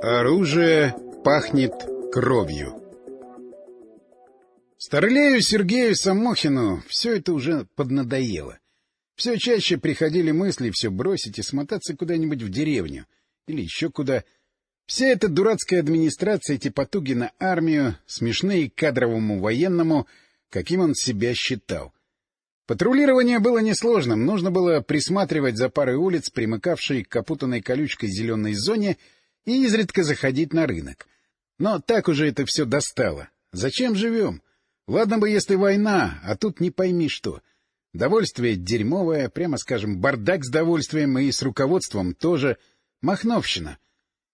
Оружие пахнет кровью. Старлею Сергею Самохину все это уже поднадоело. Все чаще приходили мысли все бросить и смотаться куда-нибудь в деревню или еще куда. Вся эта дурацкая администрация, эти потуги на армию, смешные кадровому военному, каким он себя считал. Патрулирование было несложным, нужно было присматривать за парой улиц, примыкавшей к опутанной колючкой зеленой зоне — и изредка заходить на рынок. Но так уже это все достало. Зачем живем? Ладно бы, если война, а тут не пойми что. Довольствие дерьмовое, прямо скажем, бардак с довольствием и с руководством тоже. Махновщина.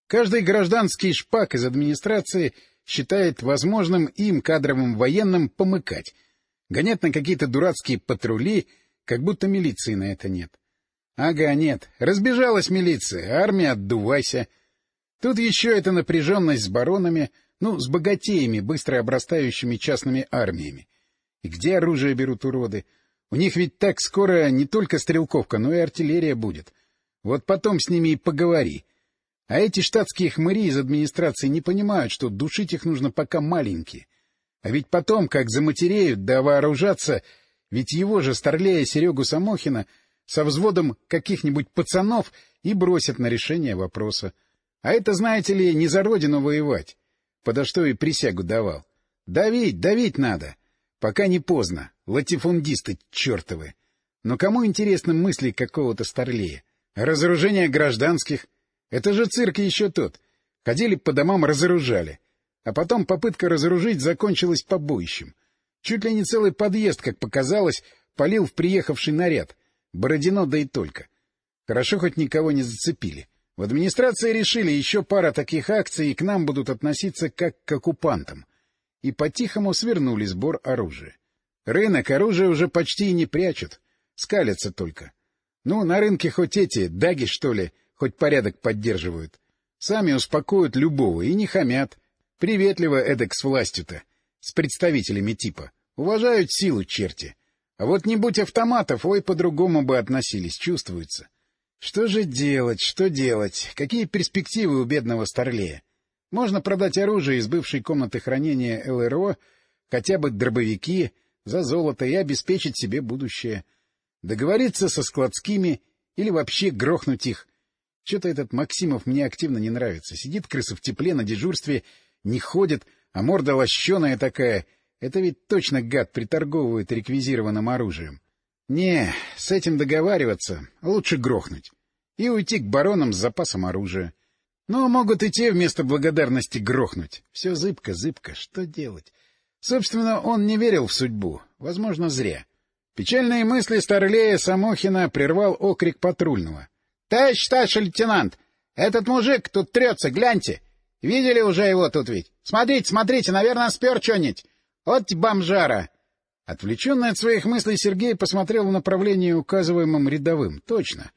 Каждый гражданский шпак из администрации считает возможным им, кадровым военным, помыкать. Гонять на какие-то дурацкие патрули, как будто милиции на это нет. Ага, нет. Разбежалась милиция, армия отдувайся. Тут еще эта напряженность с баронами, ну, с богатеями, быстро обрастающими частными армиями. И где оружие берут уроды? У них ведь так скоро не только стрелковка, но и артиллерия будет. Вот потом с ними и поговори. А эти штатские хмыри из администрации не понимают, что душить их нужно пока маленькие. А ведь потом, как заматереют да вооружаться, ведь его же, старлея Серегу Самохина, со взводом каких-нибудь пацанов и бросят на решение вопроса. А это, знаете ли, не за родину воевать. Подо что и присягу давал. Давить, давить надо. Пока не поздно. Латифундисты чертовы. Но кому интересны мысли какого-то старлея? Разоружение гражданских? Это же цирк еще тот. Ходили по домам, разоружали. А потом попытка разоружить закончилась побоищем. Чуть ли не целый подъезд, как показалось, полил в приехавший наряд. Бородино да и только. Хорошо, хоть никого не зацепили. В администрации решили, еще пара таких акций, и к нам будут относиться как к оккупантам. И по-тихому свернули сбор оружия. Рынок оружие уже почти и не прячут. Скалятся только. Ну, на рынке хоть эти, даги, что ли, хоть порядок поддерживают. Сами успокоят любого и не хамят. Приветливо эдак с властью-то, с представителями типа. Уважают силу черти. А вот не будь автоматов, ой, по-другому бы относились, чувствуется. Что же делать, что делать? Какие перспективы у бедного Старлея? Можно продать оружие из бывшей комнаты хранения ЛРО, хотя бы дробовики, за золото и обеспечить себе будущее. Договориться со складскими или вообще грохнуть их. Что-то этот Максимов мне активно не нравится. Сидит крыса в тепле на дежурстве, не ходит, а морда лощеная такая. Это ведь точно гад приторговывает реквизированным оружием. Не, с этим договариваться лучше грохнуть. И уйти к баронам с запасом оружия. Но могут и те вместо благодарности грохнуть. Все зыбко-зыбко, что делать? Собственно, он не верил в судьбу. Возможно, зря. Печальные мысли Старлея Самохина прервал окрик патрульного. — Товарищ старший лейтенант! Этот мужик тут трется, гляньте! Видели уже его тут ведь? Смотрите, смотрите, наверное, спер что-нибудь. Вот бомжара! Отвлеченный от своих мыслей Сергей посмотрел в направлении, указываемом рядовым. Точно.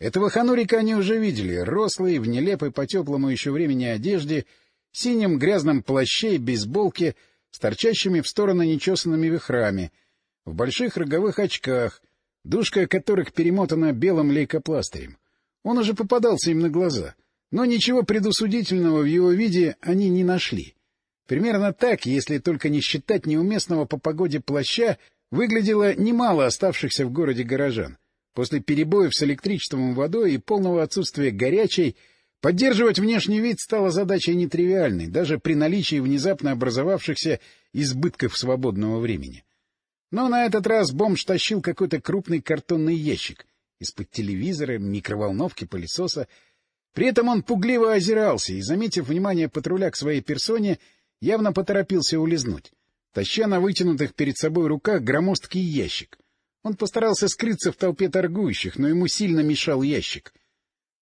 Этого ханурика они уже видели. Рослый, в нелепой по теплому еще времени одежде, синем грязном плаще и бейсболке, с торчащими в стороны нечесанными вихрами, в больших роговых очках, душка которых перемотана белым лейкопластырем. Он уже попадался им на глаза, но ничего предусудительного в его виде они не нашли. Примерно так, если только не считать неуместного по погоде плаща, выглядело немало оставшихся в городе горожан. После перебоев с электричеством и водой и полного отсутствия горячей, поддерживать внешний вид стало задачей нетривиальной, даже при наличии внезапно образовавшихся избытков свободного времени. Но на этот раз бомж тащил какой-то крупный картонный ящик из-под телевизора, микроволновки, пылесоса. При этом он пугливо озирался и, заметив внимание патруля к своей персоне, явно поторопился улизнуть, таща на вытянутых перед собой руках громоздкий ящик. Он постарался скрыться в толпе торгующих, но ему сильно мешал ящик.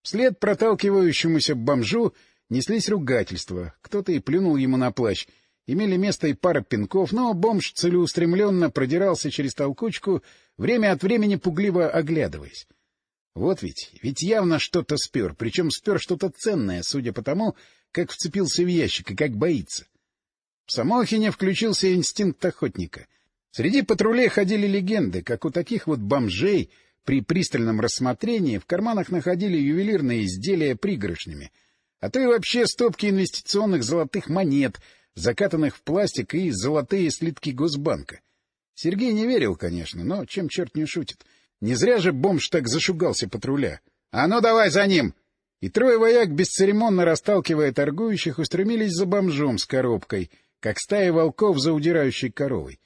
Вслед проталкивающемуся бомжу неслись ругательства, кто-то и плюнул ему на плащ. Имели место и пара пинков, но бомж целеустремленно продирался через толкучку, время от времени пугливо оглядываясь. Вот ведь, ведь явно что-то спер, причем спер что-то ценное, судя по тому, как вцепился в ящик и как боится. В Самохине включился инстинкт охотника. Среди патрулей ходили легенды, как у таких вот бомжей при пристальном рассмотрении в карманах находили ювелирные изделия пригоршнями, а то и вообще стопки инвестиционных золотых монет, закатанных в пластик и золотые слитки Госбанка. Сергей не верил, конечно, но чем черт не шутит. Не зря же бомж так зашугался патруля. — А ну давай за ним! И трое вояк, бесцеремонно расталкивая торгующих, устремились за бомжом с коробкой, как стая волков за удирающей коровой.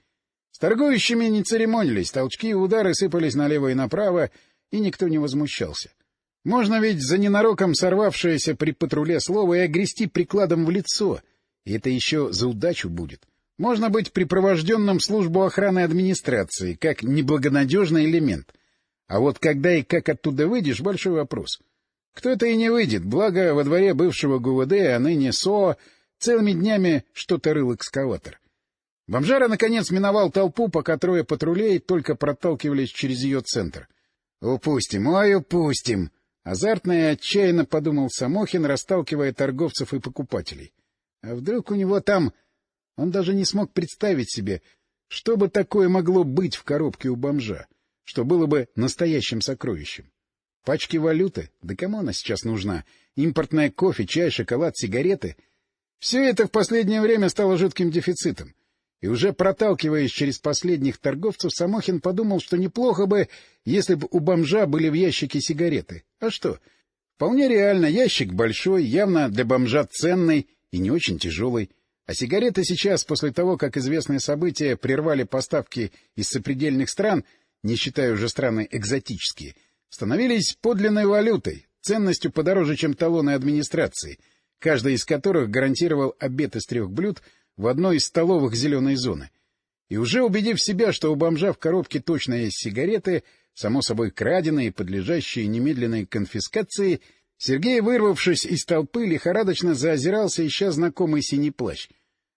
Торгующими не церемонились, толчки и удары сыпались налево и направо, и никто не возмущался. Можно ведь за ненароком сорвавшееся при патруле слово и огрести прикладом в лицо, и это еще за удачу будет. Можно быть припровожденным в службу охраны администрации, как неблагонадежный элемент. А вот когда и как оттуда выйдешь — большой вопрос. Кто-то и не выйдет, благо во дворе бывшего ГУВД, а ныне СО, целыми днями что-то рыл экскаватор. Бомжара, наконец, миновал толпу, пока трое патрулей только проталкивались через ее центр. «Упустим, ой, упустим!» Азартно и отчаянно подумал Самохин, расталкивая торговцев и покупателей. А вдруг у него там... Он даже не смог представить себе, что бы такое могло быть в коробке у бомжа, что было бы настоящим сокровищем. Пачки валюты? Да кому она сейчас нужна? Импортная кофе, чай, шоколад, сигареты? Все это в последнее время стало жутким дефицитом. И уже проталкиваясь через последних торговцев, Самохин подумал, что неплохо бы, если бы у бомжа были в ящике сигареты. А что? Вполне реально, ящик большой, явно для бомжа ценный и не очень тяжелый. А сигареты сейчас, после того, как известные события прервали поставки из сопредельных стран, не считая уже страны экзотические, становились подлинной валютой, ценностью подороже, чем талоны администрации, каждый из которых гарантировал обед из трех блюд — в одной из столовых зеленой зоны. И уже убедив себя, что у бомжа в коробке точно есть сигареты, само собой краденые, подлежащие немедленной конфискации, Сергей, вырвавшись из толпы, лихорадочно заозирался, ища знакомый синий плащ.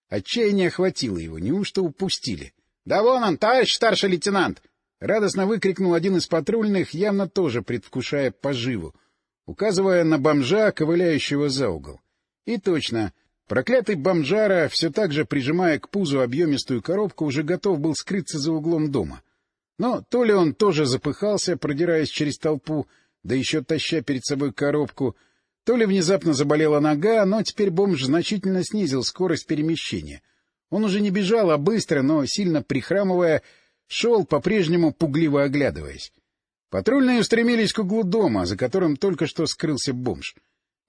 Отчаяние охватило его, неужто упустили? — Да вон он, товарищ старший лейтенант! — радостно выкрикнул один из патрульных, явно тоже предвкушая поживу, указывая на бомжа, ковыляющего за угол. И точно — Проклятый бомжара, все так же прижимая к пузу объемистую коробку, уже готов был скрыться за углом дома. Но то ли он тоже запыхался, продираясь через толпу, да еще таща перед собой коробку, то ли внезапно заболела нога, но теперь бомж значительно снизил скорость перемещения. Он уже не бежал, а быстро, но сильно прихрамывая, шел, по-прежнему пугливо оглядываясь. Патрульные устремились к углу дома, за которым только что скрылся бомж.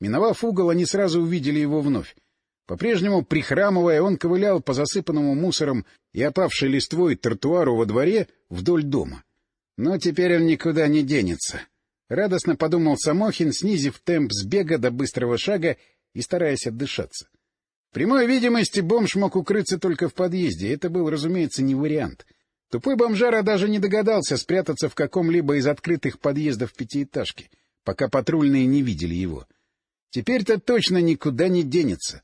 Миновав угол, они сразу увидели его вновь. По-прежнему, прихрамывая, он ковылял по засыпанному мусором и опавшей листвой тротуару во дворе вдоль дома. Но теперь он никуда не денется. Радостно подумал Самохин, снизив темп сбега до быстрого шага и стараясь отдышаться. В прямой видимости бомж мог укрыться только в подъезде, это был, разумеется, не вариант. Тупой бомжара даже не догадался спрятаться в каком-либо из открытых подъездов пятиэтажки, пока патрульные не видели его. Теперь-то точно никуда не денется.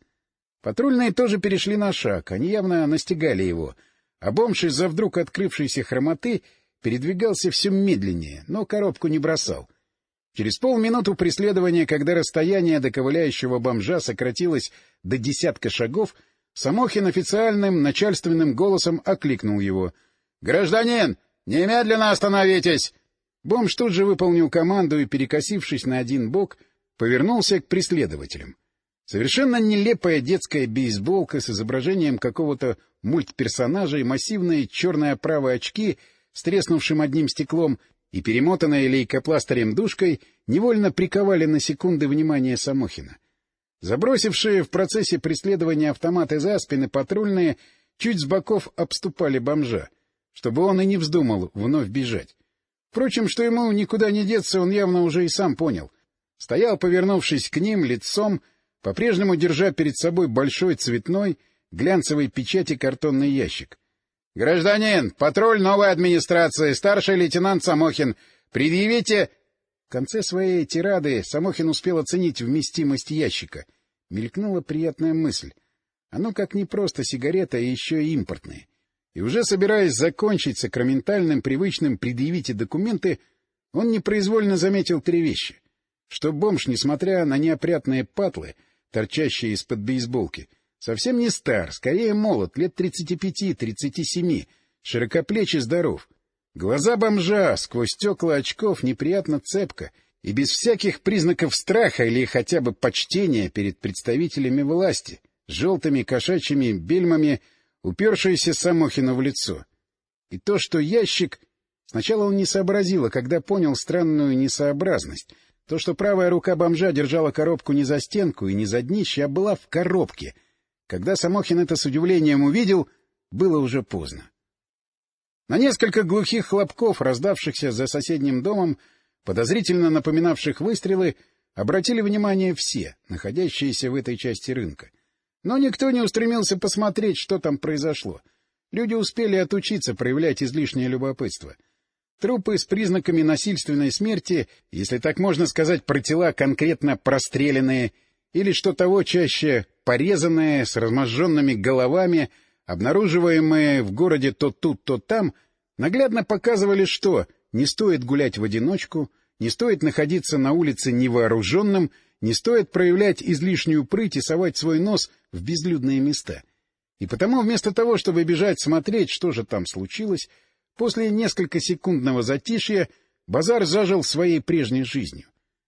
Патрульные тоже перешли на шаг, они явно настигали его, а бомж из-за вдруг открывшейся хромоты передвигался все медленнее, но коробку не бросал. Через полминуты преследования, когда расстояние до ковыляющего бомжа сократилось до десятка шагов, Самохин официальным начальственным голосом окликнул его. — Гражданин, немедленно остановитесь! Бомж тут же выполнил команду и, перекосившись на один бок, повернулся к преследователям. Совершенно нелепая детская бейсболка с изображением какого-то мультперсонажа и массивные черные оправы очки с треснувшим одним стеклом и перемотанная лейкопластырем душкой невольно приковали на секунды внимание Самохина. Забросившие в процессе преследования автоматы за спины патрульные чуть с боков обступали бомжа, чтобы он и не вздумал вновь бежать. Впрочем, что ему никуда не деться, он явно уже и сам понял. Стоял, повернувшись к ним, лицом, по-прежнему держа перед собой большой цветной, глянцевой печати картонный ящик. — Гражданин, патруль новой администрации, старший лейтенант Самохин, предъявите... В конце своей тирады Самохин успел оценить вместимость ящика. Мелькнула приятная мысль. Оно как не просто сигарета, а еще и импортные. И уже собираясь закончить сакраментальным привычным «предъявите документы», он непроизвольно заметил три вещи. Что бомж, несмотря на неопрятные патлы, торчащий из-под бейсболки. Совсем не стар, скорее молод, лет тридцати пяти-тридцати семи, широкоплеч и здоров. Глаза бомжа сквозь стекла очков неприятно цепко и без всяких признаков страха или хотя бы почтения перед представителями власти, желтыми кошачьими бельмами, упершиеся Самохину в лицо. И то, что ящик... Сначала он не сообразил, а когда понял странную несообразность, то, что правая рука бомжа держала коробку не за стенку и не за днище, а была в коробке. Когда Самохин это с удивлением увидел, было уже поздно. На несколько глухих хлопков, раздавшихся за соседним домом, подозрительно напоминавших выстрелы, обратили внимание все, находящиеся в этой части рынка. Но никто не устремился посмотреть, что там произошло. Люди успели отучиться проявлять излишнее любопытство. Трупы с признаками насильственной смерти, если так можно сказать про тела конкретно простреленные, или, что того чаще, порезанные, с разможженными головами — обнаруживаемые в городе то тут, то там, наглядно показывали, что не стоит гулять в одиночку, не стоит находиться на улице невооруженным, не стоит проявлять излишнюю прыть и совать свой нос в безлюдные места. И потому вместо того, чтобы бежать смотреть, что же там случилось, после несколько секундного затишья базар зажил своей прежней жизнью.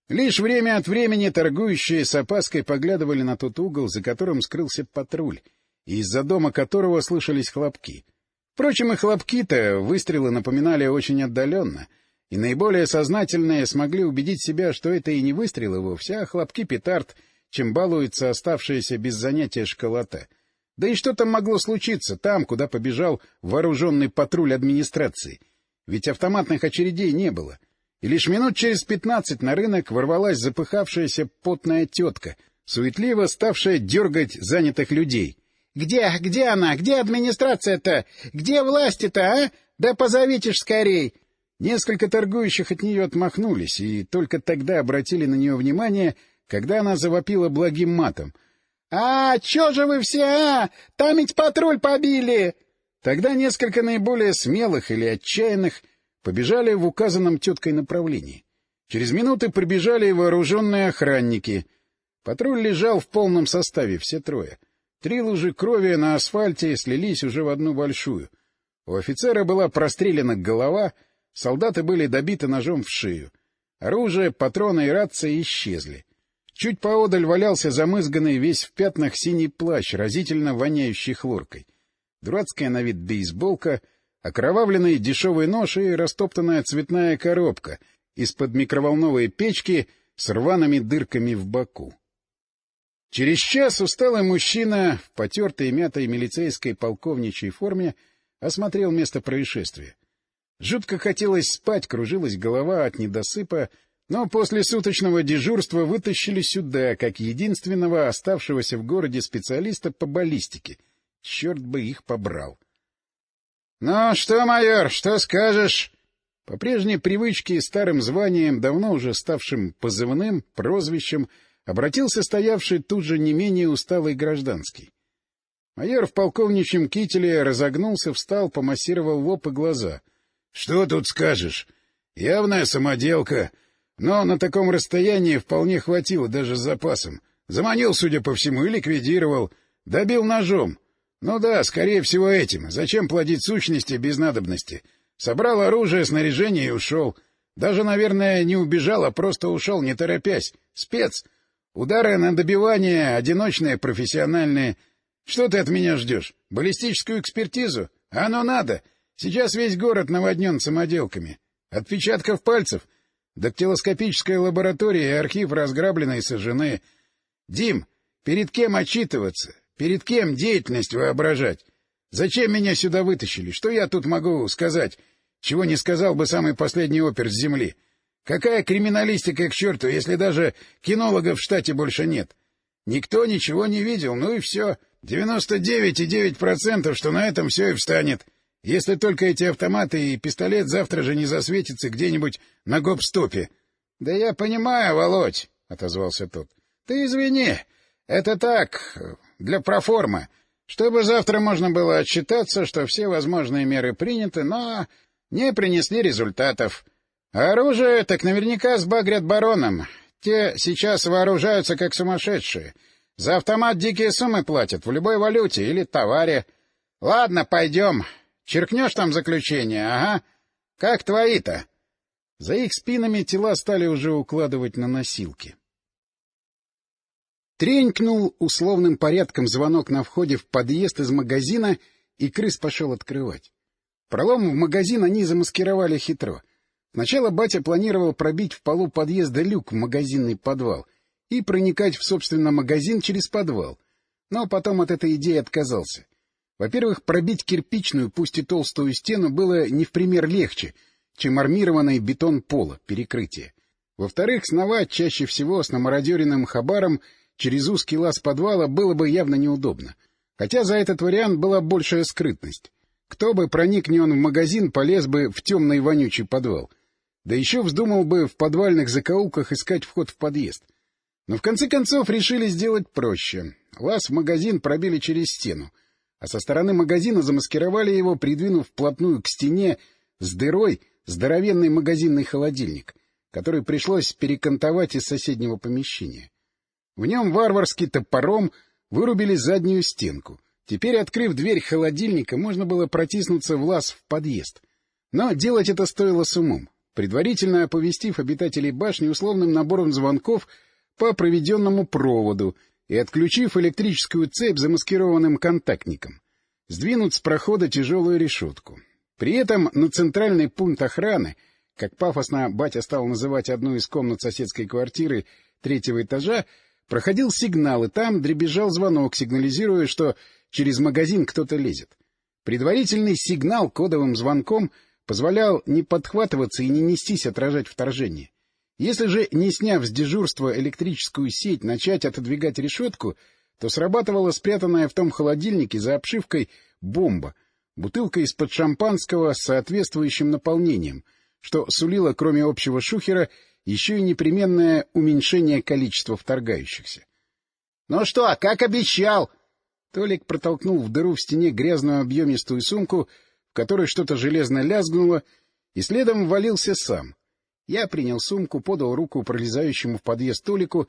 Лишь время от времени торгующие с опаской поглядывали на тот угол, за которым скрылся патруль, и из-за дома которого слышались хлопки. Впрочем, и хлопки-то выстрелы напоминали очень отдаленно, и наиболее сознательные смогли убедить себя, что это и не выстрелы вовсе, а хлопки петард, чем балуется оставшаяся без занятия школота. Да и что там могло случиться там, куда побежал вооруженный патруль администрации? Ведь автоматных очередей не было. И лишь минут через пятнадцать на рынок ворвалась запыхавшаяся потная тетка, суетливо ставшая дергать занятых людей — где, где она? Где администрация-то? Где власти-то, а? Да позовите ж скорей! Несколько торгующих от нее отмахнулись, и только тогда обратили на нее внимание, когда она завопила благим матом. — А, чё же вы все, а? Там ведь патруль побили! Тогда несколько наиболее смелых или отчаянных побежали в указанном теткой направлении. Через минуты прибежали вооруженные охранники. Патруль лежал в полном составе, все трое — Три лужи крови на асфальте слились уже в одну большую. У офицера была прострелена голова, солдаты были добиты ножом в шею. Оружие, патроны и рация исчезли. Чуть поодаль валялся замызганный весь в пятнах синий плащ, разительно воняющий хлоркой. Дурацкая на вид бейсболка, окровавленный дешевый нож и растоптанная цветная коробка из-под микроволновой печки с рваными дырками в боку. Через час усталый мужчина в потертой мятой милицейской полковничьей форме осмотрел место происшествия. Жутко хотелось спать, кружилась голова от недосыпа, но после суточного дежурства вытащили сюда, как единственного оставшегося в городе специалиста по баллистике. Черт бы их побрал. — Ну что, майор, что скажешь? По прежней привычке и старым званием, давно уже ставшим позывным, прозвищем — обратился стоявший тут же не менее усталый гражданский. Майор в полковничьем кителе разогнулся, встал, помассировал лоб и глаза. — Что тут скажешь? Явная самоделка. Но на таком расстоянии вполне хватило даже с запасом. Заманил, судя по всему, и ликвидировал. Добил ножом. Ну да, скорее всего, этим. Зачем плодить сущности без надобности? Собрал оружие, снаряжение и ушел. Даже, наверное, не убежал, а просто ушел, не торопясь. Спец. Удары на добивание, одиночные, профессиональные. Что ты от меня ждешь? Баллистическую экспертизу? Оно надо. Сейчас весь город наводнен самоделками. Отпечатков пальцев. Дактилоскопическая лаборатория и архив разграблены и сожжены. Дим, перед кем отчитываться? Перед кем деятельность воображать? Зачем меня сюда вытащили? Что я тут могу сказать, чего не сказал бы самый последний опер с земли? Какая криминалистика к черту, если даже кинологов в штате больше нет? Никто ничего не видел, ну и все. Девяносто девять и девять процентов, что на этом все и встанет. Если только эти автоматы и пистолет завтра же не засветятся где-нибудь на гоп-стопе. — Да я понимаю, Володь, — отозвался тот. — Ты извини. Это так, для проформы. Чтобы завтра можно было отчитаться, что все возможные меры приняты, но не принесли результатов. Оружие так наверняка сбагрят баронам. Те сейчас вооружаются как сумасшедшие. За автомат дикие суммы платят в любой валюте или товаре. Ладно, пойдем. Черкнешь там заключение, ага. Как твои-то? За их спинами тела стали уже укладывать на носилки. Тренькнул условным порядком звонок на входе в подъезд из магазина, и крыс пошел открывать. Пролом в магазин они замаскировали хитро. Сначала батя планировал пробить в полу подъезда люк в магазинный подвал и проникать в, собственно, магазин через подвал. Но потом от этой идеи отказался. Во-первых, пробить кирпичную, пусть и толстую стену было не в пример легче, чем армированный бетон пола, перекрытие. Во-вторых, сновать чаще всего с намародеренным хабаром через узкий лаз подвала было бы явно неудобно. Хотя за этот вариант была большая скрытность. Кто бы, проникни он в магазин, полез бы в темный вонючий подвал. Да еще вздумал бы в подвальных закоулках искать вход в подъезд. Но в конце концов решили сделать проще. Лаз в магазин пробили через стену, а со стороны магазина замаскировали его, придвинув вплотную к стене с дырой здоровенный магазинный холодильник, который пришлось перекантовать из соседнего помещения. В нем варварски топором вырубили заднюю стенку. Теперь, открыв дверь холодильника, можно было протиснуться в лаз в подъезд. Но делать это стоило с умом, предварительно оповестив обитателей башни условным набором звонков по проведенному проводу и отключив электрическую цепь замаскированным контактником. Сдвинуть с прохода тяжелую решетку. При этом на центральный пункт охраны, как пафосно батя стал называть одну из комнат соседской квартиры третьего этажа, проходил сигнал, и там дребезжал звонок, сигнализируя, что через магазин кто-то лезет. Предварительный сигнал кодовым звонком позволял не подхватываться и не нестись отражать вторжение. Если же, не сняв с дежурства электрическую сеть, начать отодвигать решетку, то срабатывала спрятанная в том холодильнике за обшивкой бомба, бутылка из-под шампанского с соответствующим наполнением, что сулило, кроме общего шухера, еще и непременное уменьшение количества вторгающихся. — Ну что, как обещал? Толик протолкнул в дыру в стене грязную объемистую сумку, в которой что-то железно лязгнуло, и следом ввалился сам. Я принял сумку, подал руку пролезающему в подъезд Толику,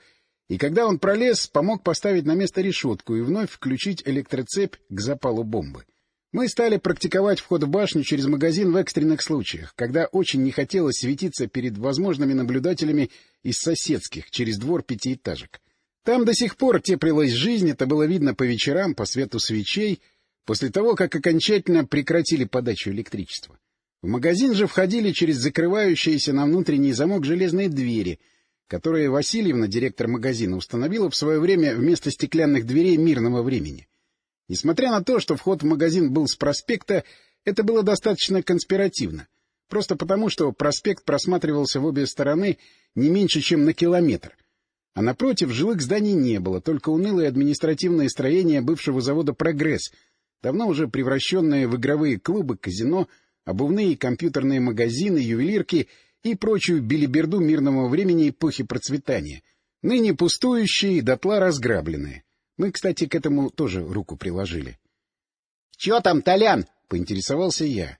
и когда он пролез, помог поставить на место решетку и вновь включить электроцепь к запалу бомбы. Мы стали практиковать вход в башню через магазин в экстренных случаях, когда очень не хотелось светиться перед возможными наблюдателями из соседских, через двор пятиэтажек. Там до сих пор теплилась жизнь, это было видно по вечерам, по свету свечей, после того, как окончательно прекратили подачу электричества. В магазин же входили через закрывающиеся на внутренний замок железные двери, которые Васильевна, директор магазина, установила в свое время вместо стеклянных дверей мирного времени. Несмотря на то, что вход в магазин был с проспекта, это было достаточно конспиративно. Просто потому, что проспект просматривался в обе стороны не меньше, чем на километр. А напротив жилых зданий не было, только унылые административные строения бывшего завода «Прогресс», давно уже превращенные в игровые клубы, казино — обувные компьютерные магазины, ювелирки и прочую билиберду мирного времени эпохи процветания, ныне пустующие и дотла разграбленные. Мы, кстати, к этому тоже руку приложили. — Чё там, Толян? — поинтересовался я.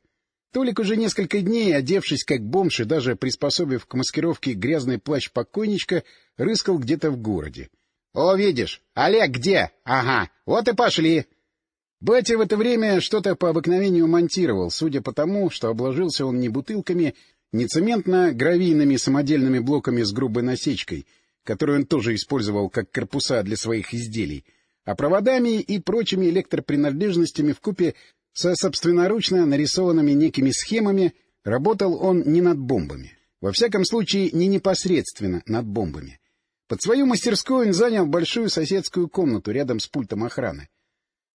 Толик уже несколько дней, одевшись как бомж и даже приспособив к маскировке грязный плащ покойничка, рыскал где-то в городе. — О, видишь, Олег где? Ага, вот и пошли. Батя в это время что-то по обыкновению монтировал, судя по тому, что обложился он не бутылками, не цементно-гравийными самодельными блоками с грубой насечкой, которую он тоже использовал как корпуса для своих изделий, а проводами и прочими электропринадлежностями в купе со собственноручно нарисованными некими схемами работал он не над бомбами. Во всяком случае, не непосредственно над бомбами. Под свою мастерскую он занял большую соседскую комнату рядом с пультом охраны.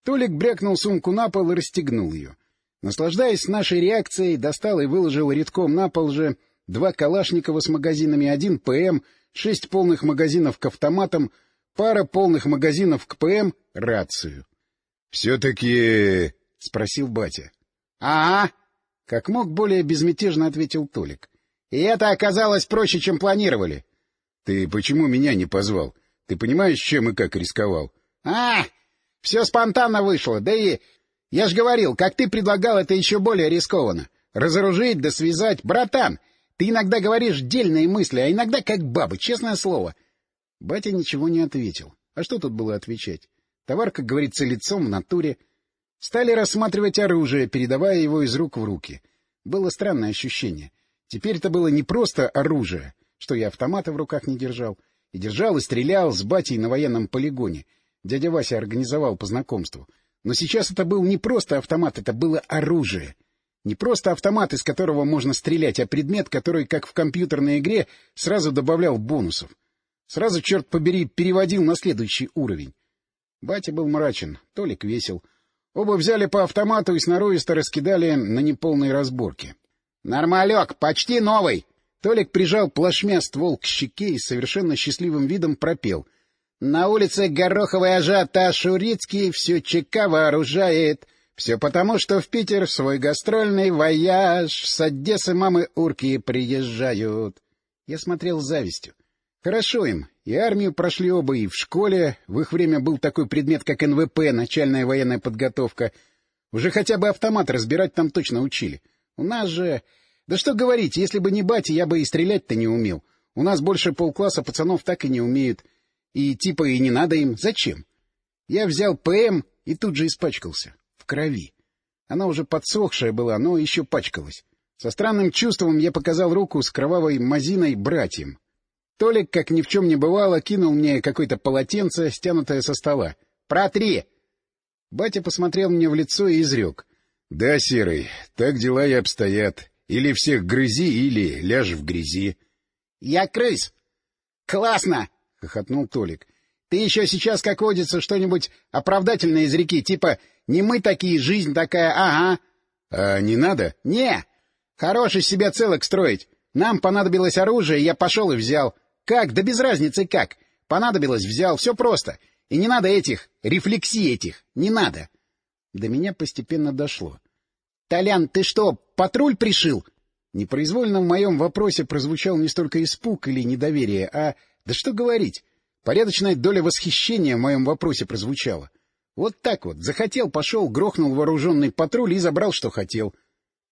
Толик брякнул сумку на пол и расстегнул ее. Наслаждаясь нашей реакцией, достал и выложил редком на пол же два Калашникова с магазинами, один ПМ, шесть полных магазинов к автоматам, пара полных магазинов к ПМ, рацию. — Все-таки... — спросил батя. — Ага, — как мог более безмятежно ответил Толик. — И это оказалось проще, чем планировали. — Ты почему меня не позвал? Ты понимаешь, чем и как рисковал? — А, все спонтанно вышло, да и... Я ж говорил, как ты предлагал, это еще более рискованно. Разоружить да связать. Братан, ты иногда говоришь дельные мысли, а иногда как бабы, честное слово. Батя ничего не ответил. А что тут было отвечать? Товар, как говорится, лицом в натуре. Стали рассматривать оружие, передавая его из рук в руки. Было странное ощущение. Теперь это было не просто оружие, что я автомата в руках не держал. И держал, и стрелял с батей на военном полигоне. Дядя Вася организовал по знакомству. Но сейчас это был не просто автомат, это было оружие. Не просто автомат, из которого можно стрелять, а предмет, который, как в компьютерной игре, сразу добавлял бонусов. Сразу, черт побери, переводил на следующий уровень. Батя был мрачен, Толик весел. Оба взяли по автомату и сноровисто раскидали на неполной разборке. — Нормалек, почти новый! Толик прижал плашмя ствол к щеке и с совершенно счастливым видом пропел. — На улице Гороховой ажиотаж Урицкий все ЧК вооружает. Все потому, что в Питер в свой гастрольный вояж с Одессы мамы урки приезжают. Я смотрел с завистью. Хорошо им. И армию прошли оба, и в школе. В их время был такой предмет, как НВП, начальная военная подготовка. Уже хотя бы автомат разбирать там точно учили. У нас же... Да что говорить, если бы не батя, я бы и стрелять-то не умел. У нас больше полкласса пацанов так и не умеют. И типа и не надо им. Зачем? Я взял ПМ и тут же испачкался крови. Она уже подсохшая была, но еще пачкалась. Со странным чувством я показал руку с кровавой мазиной братьям. Толик, как ни в чем не бывало, кинул мне какое-то полотенце, стянутое со стола. «Протри!» Батя посмотрел мне в лицо и изрек. — Да, Серый, так дела и обстоят. Или всех грызи, или ляжь в грязи. — Я крыс! — Классно! — хохотнул Толик. — Ты еще сейчас, как водится, что-нибудь оправдательное из реки, типа не мы такие, жизнь такая, ага. — А не надо? — Не. Хорош из себя целок строить. Нам понадобилось оружие, я пошел и взял. Как? Да без разницы как. Понадобилось, взял, все просто. И не надо этих, рефлексий этих, не надо. До меня постепенно дошло. — Толян, ты что, патруль пришил? Непроизвольно в моем вопросе прозвучал не столько испуг или недоверие, а... Да что говорить. Порядочная доля восхищения в моем вопросе прозвучала. Вот так вот. Захотел, пошел, грохнул вооруженный патруль и забрал, что хотел.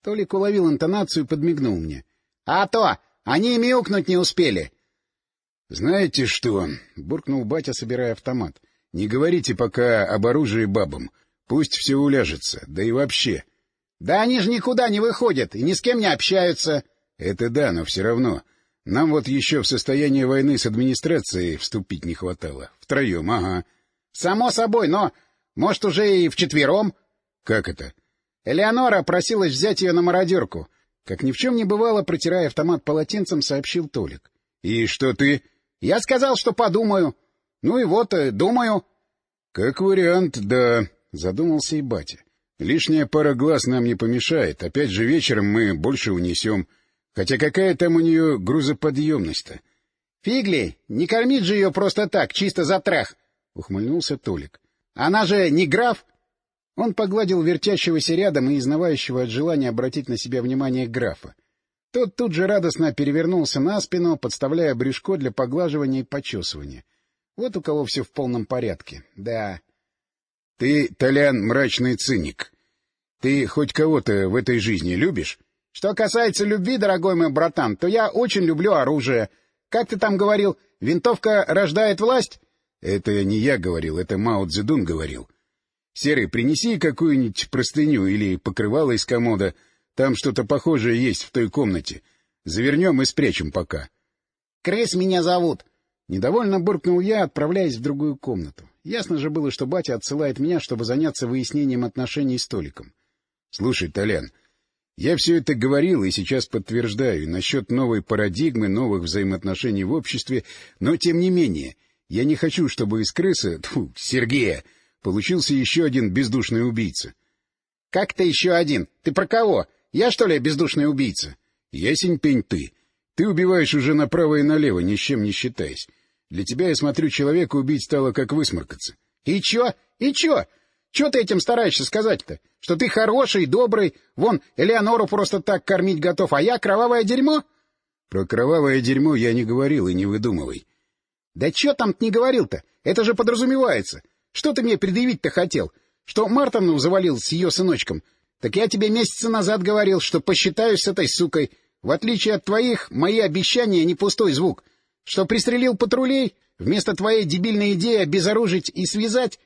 Толик уловил интонацию и подмигнул мне. — А то! Они и мяукнуть не успели! — Знаете что? — буркнул батя, собирая автомат. — Не говорите пока об оружии бабам. Пусть все уляжется. Да и вообще. — Да они же никуда не выходят и ни с кем не общаются. — Это да, но все равно. Нам вот еще в состояние войны с администрацией вступить не хватало. Втроем, ага. — Само собой, но может, уже и вчетвером? — Как это? — Элеонора просилась взять ее на мародерку. Как ни в чем не бывало, протирая автомат полотенцем, сообщил Толик. — И что ты? — Я сказал, что подумаю. Ну и вот, э, думаю. — Как вариант, да, — задумался и батя. — Лишняя пара глаз нам не помешает. Опять же вечером мы больше унесем. Хотя какая там у нее грузоподъемность-то? — Фигли, не кормить же ее просто так, чисто за трах! — ухмыльнулся Толик. Она же не граф! Он погладил вертящегося рядом и изнывающего от желания обратить на себя внимание графа. Тот тут же радостно перевернулся на спину, подставляя брюшко для поглаживания и почесывания. Вот у кого все в полном порядке. Да. — Ты, Толян, мрачный циник. Ты хоть кого-то в этой жизни любишь? — Что касается любви, дорогой мой братан, то я очень люблю оружие. Как ты там говорил, винтовка рождает власть? — Это не я говорил, это Мао Цзэдун говорил. — Серый, принеси какую-нибудь простыню или покрывало из комода. Там что-то похожее есть в той комнате. Завернем и спрячем пока. — Крыс меня зовут! Недовольно буркнул я, отправляясь в другую комнату. Ясно же было, что батя отсылает меня, чтобы заняться выяснением отношений с Толиком. — Слушай, Толян, я все это говорил и сейчас подтверждаю насчет новой парадигмы, новых взаимоотношений в обществе, но тем не менее... Я не хочу, чтобы из крысы, тьфу, Сергея, получился еще один бездушный убийца. — Как ты еще один? Ты про кого? Я, что ли, бездушный убийца? — Ясень пень ты. Ты убиваешь уже направо и налево, ни с чем не считаясь. Для тебя, я смотрю, человека убить стало как высморкаться. — И чё? И чё? Чё ты этим стараешься сказать-то? Что ты хороший, добрый, вон, Элеонору просто так кормить готов, а я кровавое дерьмо? — Про кровавое дерьмо я не говорил и не выдумывай. Да чё там-то не говорил-то? Это же подразумевается. Что ты мне предъявить-то хотел? Что Мартону завалил с ее сыночком? Так я тебе месяца назад говорил, что посчитаюсь с этой сукой. В отличие от твоих, мои обещания не пустой звук. Что пристрелил патрулей, вместо твоей дебильной идеи обезоружить и связать...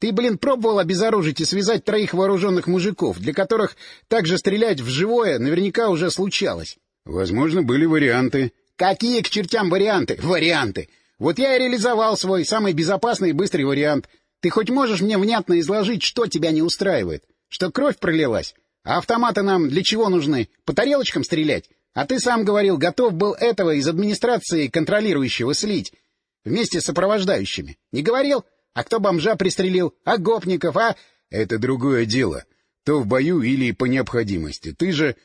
Ты, блин, пробовал обезоружить и связать троих вооруженных мужиков, для которых также стрелять в живое наверняка уже случалось. Возможно, были варианты. Какие к чертям варианты? Варианты! Вот я и реализовал свой самый безопасный и быстрый вариант. Ты хоть можешь мне внятно изложить, что тебя не устраивает? Что кровь пролилась? А автоматы нам для чего нужны? По тарелочкам стрелять? А ты сам говорил, готов был этого из администрации контролирующего слить. Вместе с сопровождающими. Не говорил? А кто бомжа пристрелил? А гопников? А... Это другое дело. То в бою или по необходимости. Ты же...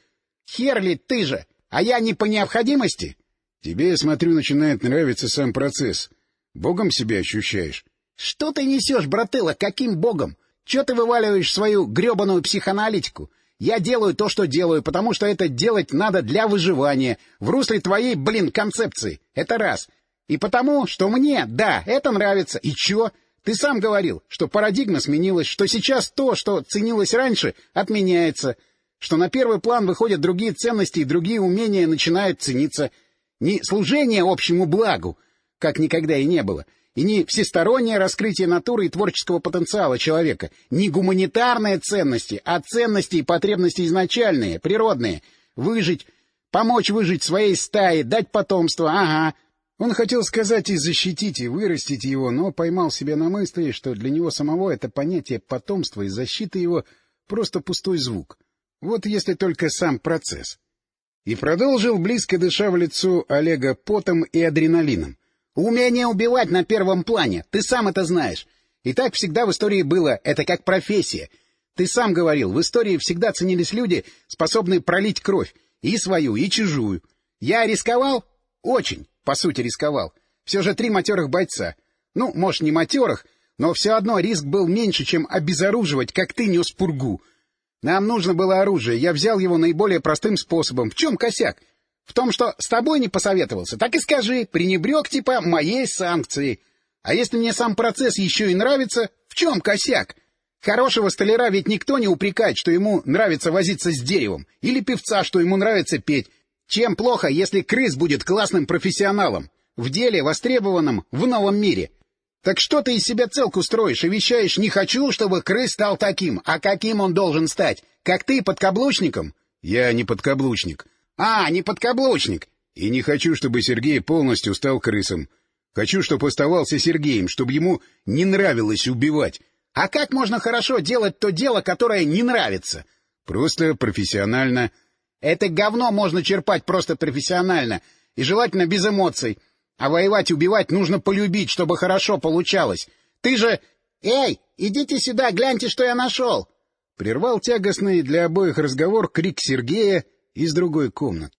Херли, ты же! А я не по необходимости? Тебе, я смотрю, начинает нравиться сам процесс. Богом себя ощущаешь? Что ты несешь, брателло, каким богом? Че ты вываливаешь свою гребаную психоаналитику? Я делаю то, что делаю, потому что это делать надо для выживания, в русле твоей, блин, концепции. Это раз. И потому, что мне, да, это нравится. И чё? Ты сам говорил, что парадигма сменилась, что сейчас то, что ценилось раньше, отменяется, что на первый план выходят другие ценности и другие умения начинают цениться. Не служение общему благу, как никогда и не было, и не всестороннее раскрытие натуры и творческого потенциала человека, не гуманитарные ценности, а ценности и потребности изначальные, природные. Выжить, помочь выжить своей стае, дать потомство, ага. Он хотел сказать и защитить, и вырастить его, но поймал себя на мысли, что для него самого это понятие потомства и защиты его просто пустой звук. Вот если только сам процесс. И продолжил, близко дыша в лицо Олега потом и адреналином. Умение убивать на первом плане, ты сам это знаешь. И так всегда в истории было, это как профессия. Ты сам говорил, в истории всегда ценились люди, способные пролить кровь, и свою, и чужую. Я рисковал? Очень, по сути, рисковал. Все же три матерых бойца. Ну, может, не матерых, но все одно риск был меньше, чем обезоруживать, как ты нес пургу. Нам нужно было оружие, я взял его наиболее простым способом. В чем косяк? В том, что с тобой не посоветовался, так и скажи, пренебрег типа моей санкции. А если мне сам процесс еще и нравится, в чем косяк? Хорошего столяра ведь никто не упрекает, что ему нравится возиться с деревом, или певца, что ему нравится петь. Чем плохо, если крыс будет классным профессионалом, в деле, востребованном в новом мире? Так что ты из себя целку строишь и вещаешь «не хочу, чтобы крыс стал таким», а каким он должен стать? Как ты, подкаблучником? Я не подкаблучник. А, не подкаблучник. И не хочу, чтобы Сергей полностью стал крысом. Хочу, чтобы оставался Сергеем, чтобы ему не нравилось убивать. А как можно хорошо делать то дело, которое не нравится? Просто профессионально. Это говно можно черпать просто профессионально. И желательно без эмоций. А воевать и убивать нужно полюбить, чтобы хорошо получалось. Ты же... Эй, идите сюда, гляньте, что я нашел! Прервал тягостный для обоих разговор крик Сергея, из другой комнаты.